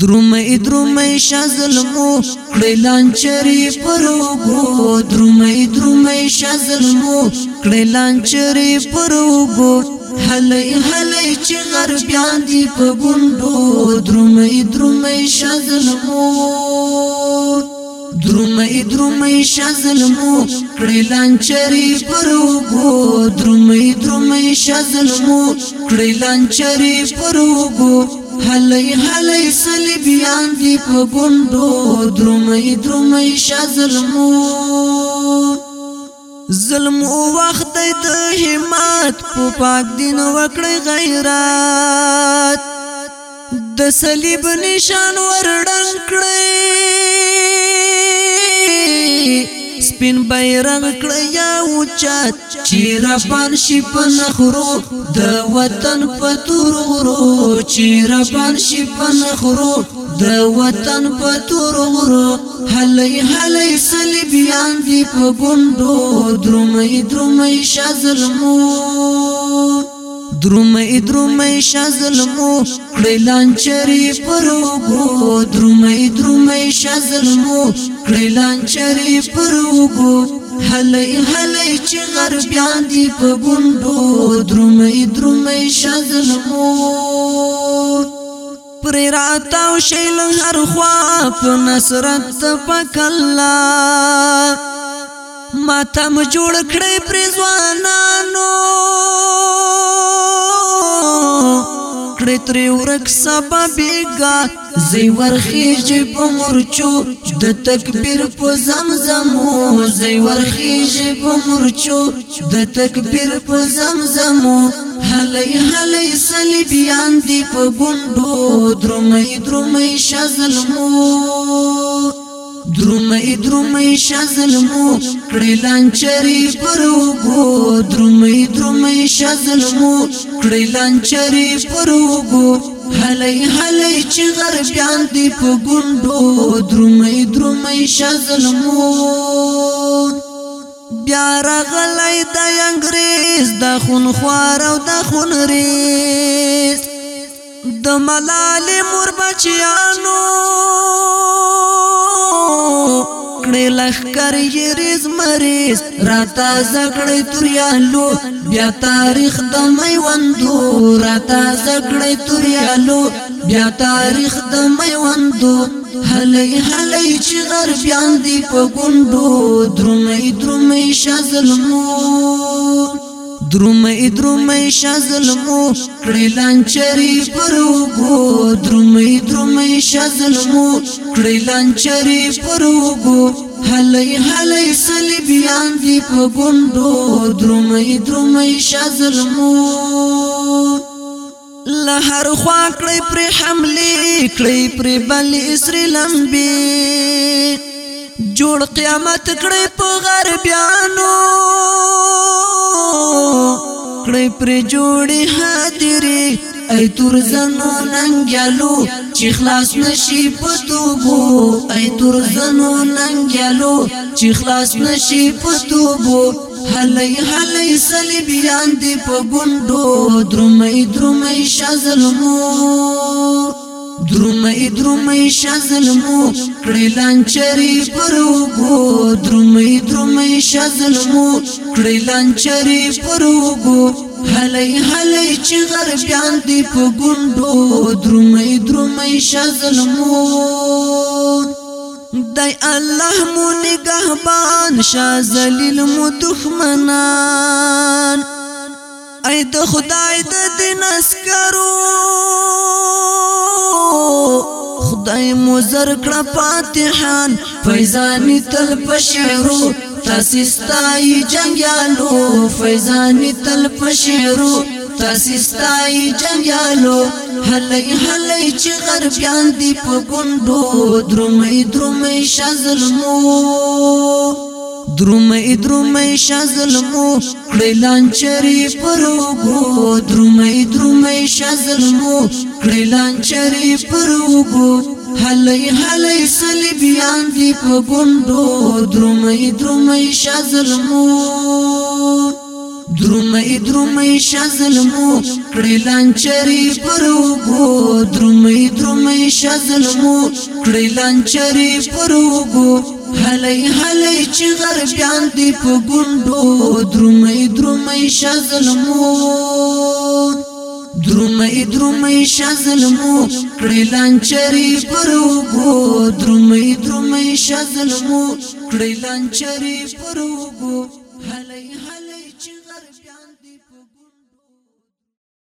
درومې درومې شازلمو کړلان چری پروګو درومې درومې شازلمو کړلان چری پروګو هلې هلې چې غربيان دي په ګوندو درومې درومې شازلمو درومې درومې شازلمو کړلان چری پروګو درومې درومې شازلمو کړلان چری پروګو هلی هلی صلیبیان دی په ګوندو درمې درمې شزلمو ظلم وخت د همت په پاک دین وکړی غیرت د صلیب نشان ورډنګ کړی سپین بیرغ کړی او چا چیر پان شي په نخرو د وطن په تور غرو چیر پان شي په نخرو د وطن په تور غرو هلې هلې سلیبيان دی په ګوندو درومې درومې شازلمو درومې درومې شازلمو کړلان چری پروګو درومې درومې شازلمو کړلان چری پروګو هلې هلې چې غربيان دي په ګوندو درومې درومې شازلمو پر راتاو شیل هر خوا په نصرت پکلا ماتم جوړ کړې پر ځوانانو کړې تر ورک سبب بیګا زی ورخیج په مرچو د تکبیر په زمزمو زی ورخیج په مرچو د تکبیر په زمزمو هلی هلی صلیبیان دی په ګوندو درمې درمې شزلمو درمې درمې شزلمو کړي لانچري پر وګو درمې درمې شزلمو کړي لانچري پر وګو هلی هلی چې غربیان دی په ګوندو درمې درمې شزلمو بیا راغلی د انګریز د خون خوار او د خون ریز د ملال مور بچیانو دی لخر یریز مریز راتا زګړې توریالو بیا تاریخ د میوندو راتا زګړې توریالو بیا تاریخ د میوندو هلی هلی چې غربیان دی په ګوندو درمې درمې شزلمو درومې درومې شزلمو کړلان چری پر وګو درومې درومې شزلمو کړلان چری پر وګو هلی هلی صلیبیان دی په ګوندو درمې درمې شزلمو له هر خوا کړې پر حمله کړې پر بل اسرائیلم به جوړ قیامت کړې په غربيانو کړې پر جوړې حاضرې ای تور زنو ننګلو چې خلاص نشي پتوبو اي تر زنو ننګلو چې خلاص نشي پتوبو هلي هلي صلیبيان دي په ګوندو درمې درمې شزلمو درمې درمې شزلمو کړي لانچري پروګو درمې درمې شزلمو کړي لانچري پروګو هلی هلی چې غربیان دی په ګوندو درمې درمې شزلمون دای الله مو نگهبان شاه ذلیل مو دښمنان اې د خدای د دین اسکرو خدای مو زر کړه فاتحان فیضان تل پشعرو تاسستای جنگیالو فیضانی تل پشیرو تاسستای جنگیالو هلی هلی چی غربیان دی پا گندو درمی درمی شزلمو درمې درمې شازلمو کړلان چری پروګو درمې درمې شازلمو کړلان چری پروګو هلی هلی صلیبیان دی په ګوندو درومې درومې شازلمو درومې درومې شازلمو کړي لانچري پر وګو درومې درومې شازلمو کړي لانچري پر وګو هلی هلی چې غربیان دی په ګوندو درومې درومې شازلمو درومې درومې شزلمو کړلان چری پر وګو درومې درومې شزلمو کړلان چری پر وګو هلې هلې